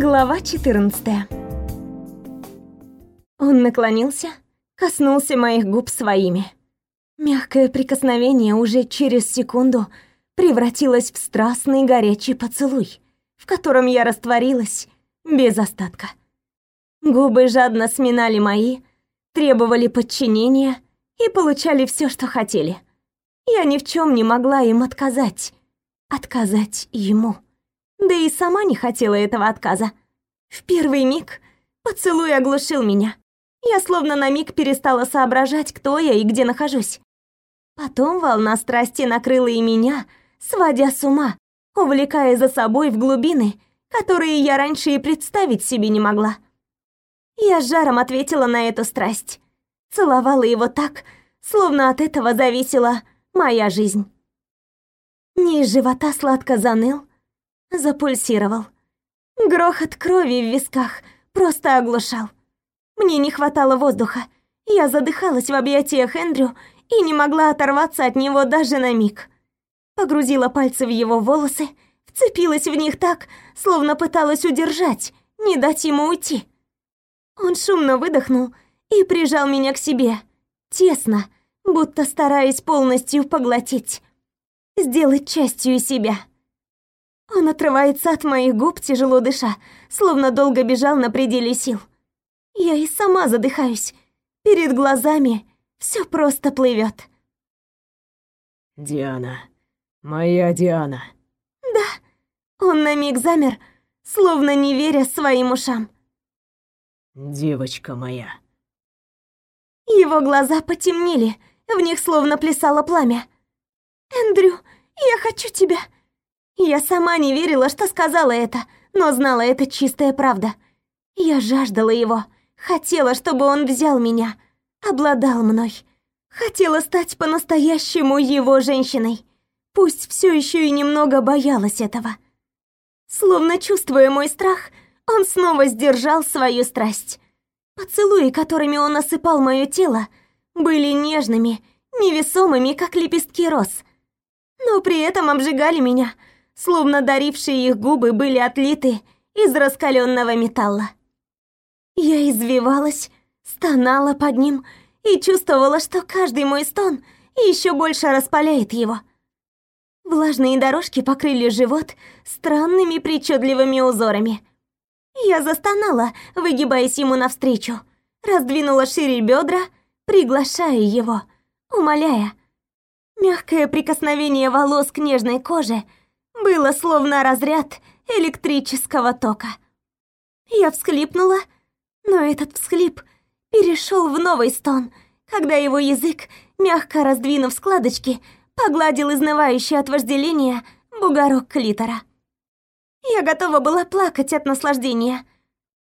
Глава 14 Он наклонился, коснулся моих губ своими. Мягкое прикосновение уже через секунду превратилось в страстный горячий поцелуй, в котором я растворилась без остатка. Губы жадно сминали мои, требовали подчинения и получали все, что хотели. Я ни в чем не могла им отказать. Отказать ему. Да и сама не хотела этого отказа. В первый миг поцелуй оглушил меня. Я словно на миг перестала соображать, кто я и где нахожусь. Потом волна страсти накрыла и меня, сводя с ума, увлекая за собой в глубины, которые я раньше и представить себе не могла. Я с жаром ответила на эту страсть. Целовала его так, словно от этого зависела моя жизнь. Низ живота сладко заныл, запульсировал. Грохот крови в висках просто оглушал. Мне не хватало воздуха. Я задыхалась в объятиях Эндрю и не могла оторваться от него даже на миг. Погрузила пальцы в его волосы, вцепилась в них так, словно пыталась удержать, не дать ему уйти. Он шумно выдохнул и прижал меня к себе, тесно, будто стараясь полностью поглотить, сделать частью себя. Он отрывается от моих губ, тяжело дыша, словно долго бежал на пределе сил. Я и сама задыхаюсь. Перед глазами все просто плывет. «Диана, моя Диана». «Да». Он на миг замер, словно не веря своим ушам. «Девочка моя». Его глаза потемнели, в них словно плясало пламя. «Эндрю, я хочу тебя!» Я сама не верила, что сказала это, но знала, это чистая правда. Я жаждала его, хотела, чтобы он взял меня, обладал мной. Хотела стать по-настоящему его женщиной. Пусть все еще и немного боялась этого. Словно чувствуя мой страх, он снова сдержал свою страсть. Поцелуи, которыми он осыпал мое тело, были нежными, невесомыми, как лепестки роз. Но при этом обжигали меня — словно дарившие их губы были отлиты из раскаленного металла. Я извивалась, стонала под ним и чувствовала, что каждый мой стон еще больше распаляет его. Влажные дорожки покрыли живот странными причудливыми узорами. Я застонала, выгибаясь ему навстречу, раздвинула шире бедра, приглашая его, умоляя. Мягкое прикосновение волос к нежной коже — было словно разряд электрического тока. Я всхлипнула, но этот всхлип перешел в новый стон, когда его язык, мягко раздвинув складочки, погладил изнывающий от вожделения бугорок клитора. Я готова была плакать от наслаждения.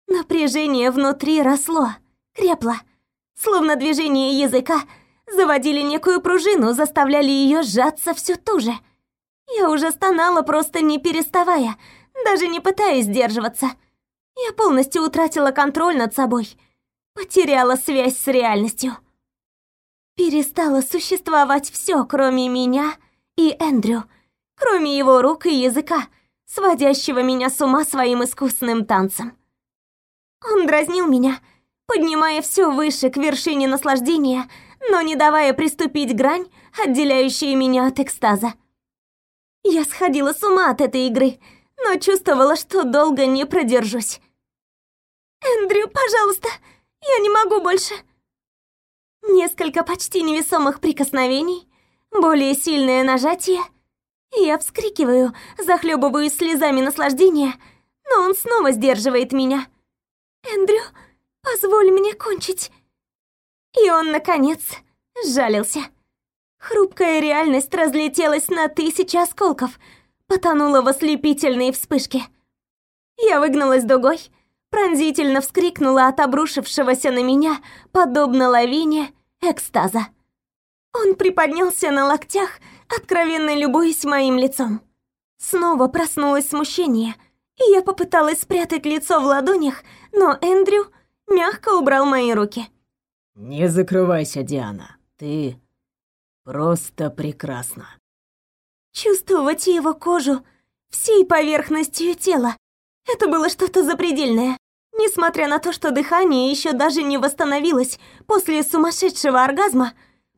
Напряжение внутри росло, крепло, словно движение языка заводили некую пружину, заставляли ее сжаться все туже — я уже стонала, просто не переставая, даже не пытаясь сдерживаться. Я полностью утратила контроль над собой, потеряла связь с реальностью. Перестало существовать все, кроме меня и Эндрю, кроме его рук и языка, сводящего меня с ума своим искусственным танцем. Он дразнил меня, поднимая все выше к вершине наслаждения, но не давая приступить грань, отделяющую меня от экстаза. Я сходила с ума от этой игры, но чувствовала, что долго не продержусь. «Эндрю, пожалуйста, я не могу больше!» Несколько почти невесомых прикосновений, более сильное нажатие. Я вскрикиваю, захлебываюсь слезами наслаждения, но он снова сдерживает меня. «Эндрю, позволь мне кончить!» И он, наконец, сжалился. Хрупкая реальность разлетелась на тысячи осколков, потонула в ослепительной вспышке. Я выгналась дугой, пронзительно вскрикнула от обрушившегося на меня, подобно лавине, экстаза. Он приподнялся на локтях, откровенно любуясь моим лицом. Снова проснулось смущение, и я попыталась спрятать лицо в ладонях, но Эндрю мягко убрал мои руки. «Не закрывайся, Диана. Ты Просто прекрасно. Чувствовать его кожу всей поверхностью тела, Это было что-то запредельное. Несмотря на то, что дыхание еще даже не восстановилось после сумасшедшего оргазма,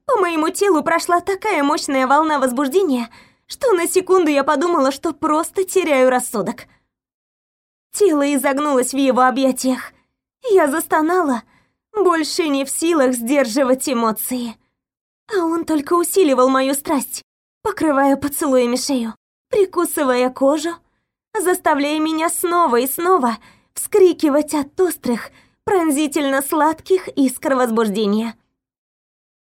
по моему телу прошла такая мощная волна возбуждения, что на секунду я подумала, что просто теряю рассудок. Тело изогнулось в его объятиях. Я застонала, больше не в силах сдерживать эмоции. А он только усиливал мою страсть, покрывая поцелуями шею, прикусывая кожу, заставляя меня снова и снова вскрикивать от острых, пронзительно сладких искр возбуждения.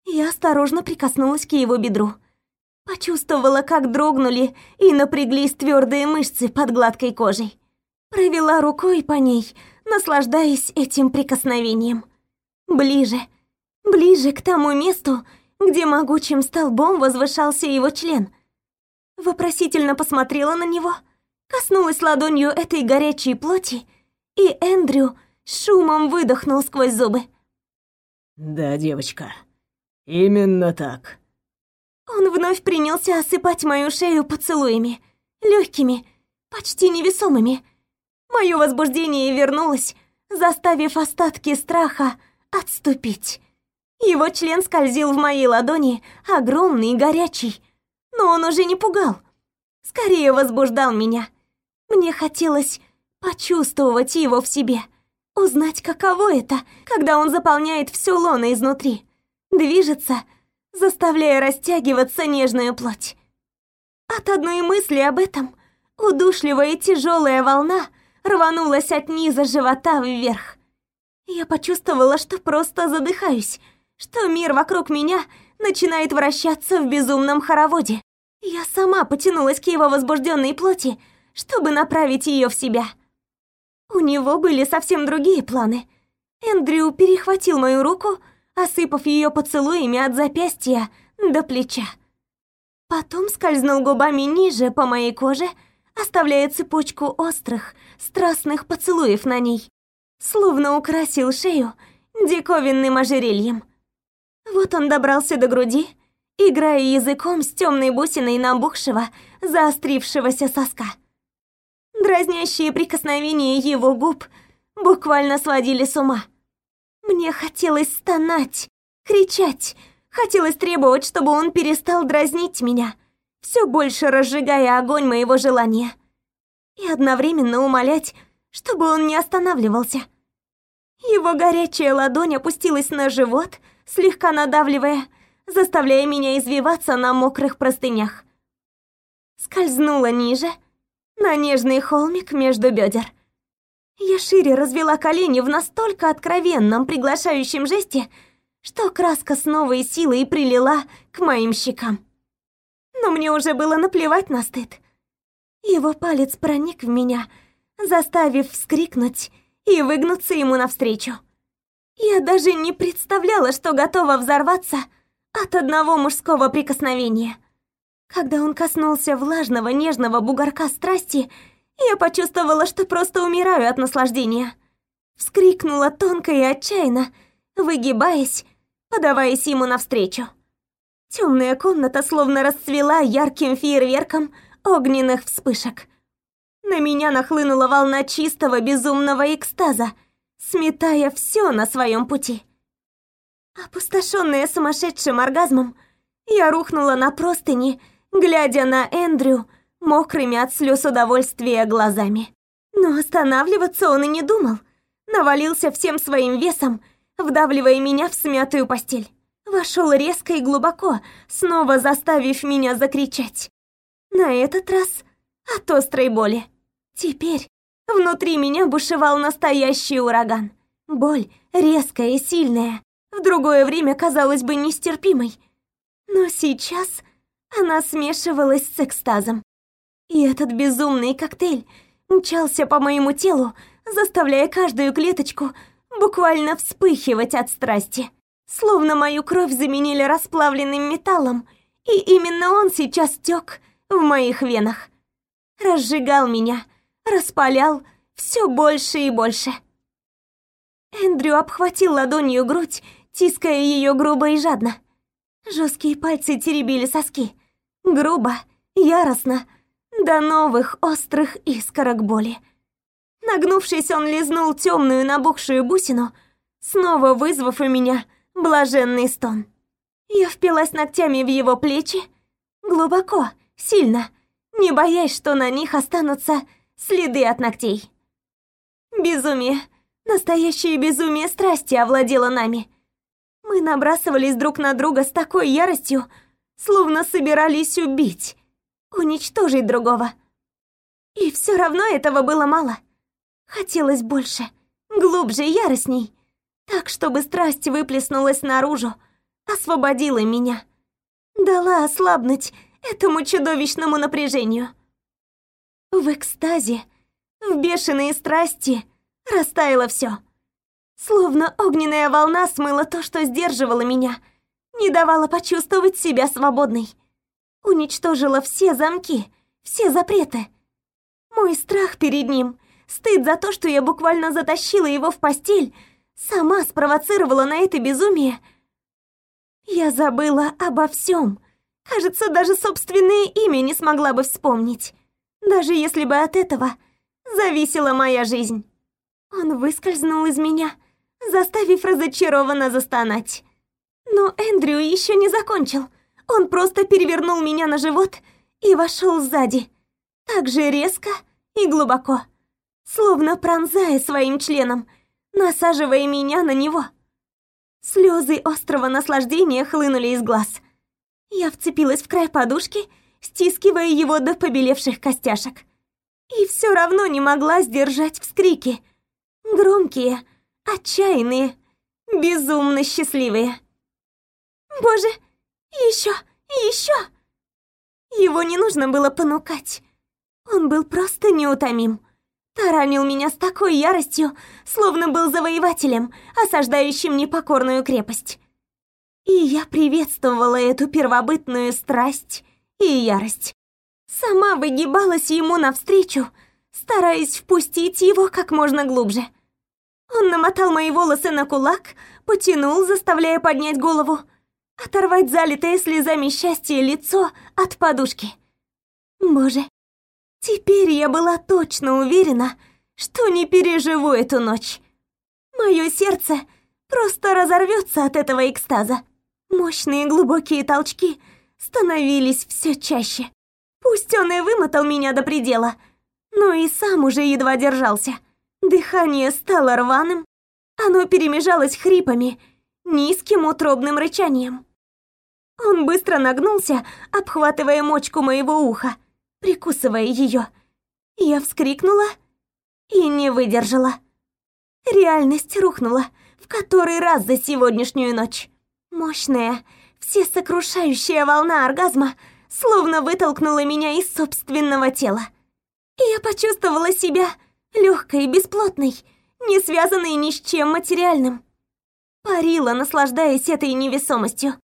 Я осторожно прикоснулась к его бедру. Почувствовала, как дрогнули и напряглись твердые мышцы под гладкой кожей. Провела рукой по ней, наслаждаясь этим прикосновением. Ближе, ближе к тому месту, где могучим столбом возвышался его член. Вопросительно посмотрела на него, коснулась ладонью этой горячей плоти, и Эндрю шумом выдохнул сквозь зубы. «Да, девочка, именно так». Он вновь принялся осыпать мою шею поцелуями, легкими, почти невесомыми. Мое возбуждение вернулось, заставив остатки страха отступить. Его член скользил в моей ладони, огромный и горячий. Но он уже не пугал. Скорее возбуждал меня. Мне хотелось почувствовать его в себе. Узнать, каково это, когда он заполняет все лоно изнутри. Движется, заставляя растягиваться нежную плоть. От одной мысли об этом удушливая и тяжелая волна рванулась от низа живота вверх. Я почувствовала, что просто задыхаюсь, что мир вокруг меня начинает вращаться в безумном хороводе. Я сама потянулась к его возбужденной плоти, чтобы направить ее в себя. У него были совсем другие планы. Эндрю перехватил мою руку, осыпав ее поцелуями от запястья до плеча. Потом скользнул губами ниже по моей коже, оставляя цепочку острых, страстных поцелуев на ней, словно украсил шею диковинным ожерельем. Вот он добрался до груди, играя языком с темной бусиной набухшего, заострившегося соска. Дразнящие прикосновения его губ буквально сводили с ума. Мне хотелось стонать, кричать, хотелось требовать, чтобы он перестал дразнить меня, все больше разжигая огонь моего желания, и одновременно умолять, чтобы он не останавливался. Его горячая ладонь опустилась на живот, слегка надавливая, заставляя меня извиваться на мокрых простынях. Скользнула ниже, на нежный холмик между бедер. Я шире развела колени в настолько откровенном приглашающем жесте, что краска с новой силой прилила к моим щекам. Но мне уже было наплевать на стыд. Его палец проник в меня, заставив вскрикнуть и выгнуться ему навстречу. Я даже не представляла, что готова взорваться от одного мужского прикосновения. Когда он коснулся влажного, нежного бугорка страсти, я почувствовала, что просто умираю от наслаждения. Вскрикнула тонко и отчаянно, выгибаясь, подаваясь ему навстречу. Темная комната словно расцвела ярким фейерверком огненных вспышек. На меня нахлынула волна чистого безумного экстаза — сметая все на своем пути. Опустошенная сумасшедшим оргазмом, я рухнула на простыни, глядя на Эндрю мокрыми от слез удовольствия глазами. Но останавливаться он и не думал. Навалился всем своим весом, вдавливая меня в смятую постель. Вошел резко и глубоко, снова заставив меня закричать. На этот раз от острой боли. Теперь Внутри меня бушевал настоящий ураган. Боль резкая и сильная, в другое время казалась бы нестерпимой. Но сейчас она смешивалась с экстазом. И этот безумный коктейль мчался по моему телу, заставляя каждую клеточку буквально вспыхивать от страсти. Словно мою кровь заменили расплавленным металлом, и именно он сейчас тёк в моих венах. Разжигал меня, распалял все больше и больше. Эндрю обхватил ладонью грудь, тиская ее грубо и жадно. Жесткие пальцы теребили соски. Грубо, яростно, до новых острых искорок боли. Нагнувшись, он лизнул темную набухшую бусину, снова вызвав у меня блаженный стон. Я впилась ногтями в его плечи, глубоко, сильно, не боясь, что на них останутся следы от ногтей. Безумие, настоящее безумие страсти овладело нами. Мы набрасывались друг на друга с такой яростью, словно собирались убить, уничтожить другого. И все равно этого было мало. Хотелось больше, глубже, яростней, так, чтобы страсть выплеснулась наружу, освободила меня, дала ослабнуть этому чудовищному напряжению. В экстазе, в бешеные страсти растаяло все. Словно огненная волна смыла то, что сдерживало меня, не давала почувствовать себя свободной. Уничтожила все замки, все запреты. Мой страх перед ним, стыд за то, что я буквально затащила его в постель, сама спровоцировала на это безумие. Я забыла обо всем. Кажется, даже собственное имя не смогла бы вспомнить, даже если бы от этого зависела моя жизнь. Он выскользнул из меня, заставив разочарованно застонать. Но Эндрю еще не закончил. Он просто перевернул меня на живот и вошел сзади. Так же резко и глубоко. Словно пронзая своим членом, насаживая меня на него. Слезы острого наслаждения хлынули из глаз. Я вцепилась в край подушки, стискивая его до побелевших костяшек. И все равно не могла сдержать вскрики. Громкие, отчаянные, безумно счастливые. Боже, еще, еще! Его не нужно было понукать. Он был просто неутомим. Таранил меня с такой яростью, словно был завоевателем, осаждающим непокорную крепость. И я приветствовала эту первобытную страсть и ярость. Сама выгибалась ему навстречу, стараясь впустить его как можно глубже. Он намотал мои волосы на кулак, потянул, заставляя поднять голову, оторвать залитое слезами счастье лицо от подушки. Боже, теперь я была точно уверена, что не переживу эту ночь. Мое сердце просто разорвется от этого экстаза. Мощные глубокие толчки становились все чаще. Пусть он и вымотал меня до предела, но и сам уже едва держался. Дыхание стало рваным, оно перемежалось хрипами, низким утробным рычанием. Он быстро нагнулся, обхватывая мочку моего уха, прикусывая ее. Я вскрикнула и не выдержала. Реальность рухнула в который раз за сегодняшнюю ночь. Мощная, всесокрушающая волна оргазма словно вытолкнула меня из собственного тела. Я почувствовала себя легкой, бесплотной, не связанной ни с чем материальным. Парила, наслаждаясь этой невесомостью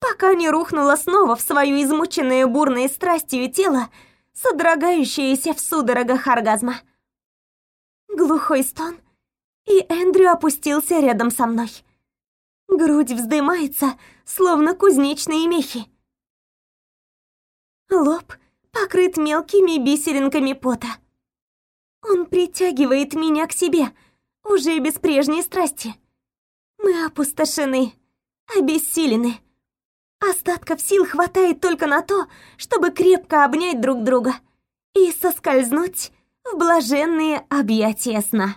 пока не рухнула снова в свою измученное бурной страстью тело, содрогающееся в судорогах оргазма. Глухой стон, и Эндрю опустился рядом со мной. Грудь вздымается, словно кузнечные мехи. Лоб покрыт мелкими бисеринками пота. Он притягивает меня к себе, уже без прежней страсти. Мы опустошены, обессилены. Остатков сил хватает только на то, чтобы крепко обнять друг друга и соскользнуть в блаженные объятия сна.